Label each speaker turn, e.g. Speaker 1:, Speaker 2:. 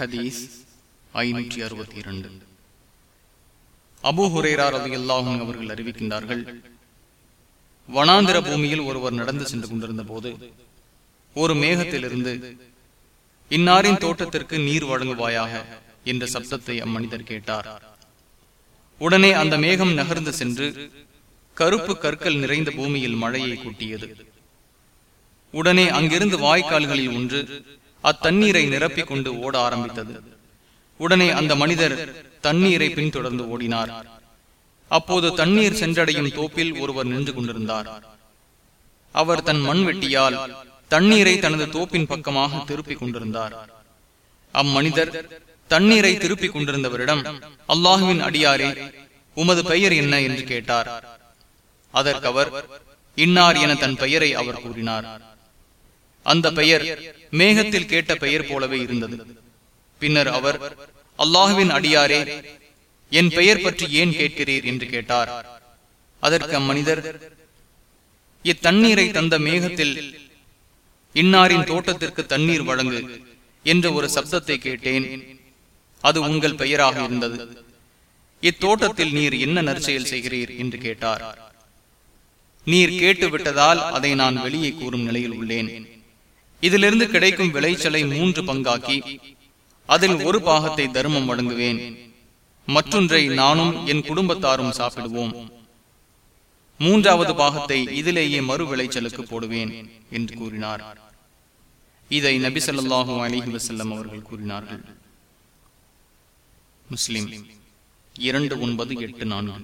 Speaker 1: ஹதீஸ் ஐநூற்றி அறுபத்தி இரண்டு. அபு ஹுரேரார் அது எல்லாகும் அவர்கள் அறிவிக்கின்றார்கள் வனாந்திர பூமியில் ஒருவர் நடந்து சென்று கொண்டிருந்த போது ஒரு மேகத்திலிருந்து இன்னாரின் தோட்டத்திற்கு நீர் வழங்குவாயாக என்ற சப்தத்தை அம்மனிதர் கேட்டார். உடனே அந்த மேகம் நகர்ந்து சென்று கருப்பு கற்கள் நிறைந்த பூமியில் மழையை கூட்டியது. உடனே அங்கிருந்து வாய்க்கால்களில் ஒன்று அத்தண்ணீரை நிரப்பிக் கொண்டு ஓட ஆரம்பித்தது. உடனே அந்த மனிதர் தண்ணீரை பின்தொடர்ந்து ஓடினார். அப்போது தண்ணீர் சென்றடையும் தோப்பில் ஒருவர் நின்று கொண்டிருந்தார். அவர் தன் மண்வெட்டியால் தண்ணீரை தனது தோப்பின் பக்கமாக திருப்பிக் கொண்டிருந்தார். அம்மனிதர் தண்ணீரை திருப்பிக் கொண்டிருந்தவரிடம் அல்லாஹுவின் அடியாரே உமது பெயர் என்ன? என்று கேட்டார். அதற்கவர் இன்னார் என தன் பெயரை அவர் கூறினார். அந்த பெயர் மேகத்தில் கேட்ட பெயர் போலவே இருந்தது. பின்னர் அவர் அல்லாஹுவின் அடியாரே என் பெயர் பற்றி ஏன் கேட்கிறீர்? என்று கேட்டார். அதற்கு அம்மனிதர் இத்தண்ணீரை தந்த மேகத்தில் இன்னாரின் தோட்டத்திற்கு தண்ணீர் வழங்கு என்ற ஒரு சப்தத்தை கேட்டேன். அது உங்கள் பெயராக இருந்தது. இத்தோட்டத்தில் நீர் என்ன நற்செயல் செய்கிறீர்? என்று கேட்டார். நீர் கேட்டு விட்டதால் அதை நான் வெளியே கூறும் நிலையில் உள்ளேன். இதிலிருந்து கிடைக்கும் விளைச்சலை மூன்று பங்காக்கி அதில் ஒரு பாகத்தை தர்மம் வழங்குவேன். மற்றொன்றை நானும் என் குடும்பத்தாரும் சாப்பிடுவோம். மூன்றாவது பாகத்தை இதிலேயே மறு விளைச்சலுக்கு போடுவேன் என்று கூறினார். இதை நபி சொல்லாஹு அலிஹி வசல்லம் அவர்கள் கூறினார்கள். முஸ்லிம் இரண்டு ஒன்பது எட்டு நான்கு.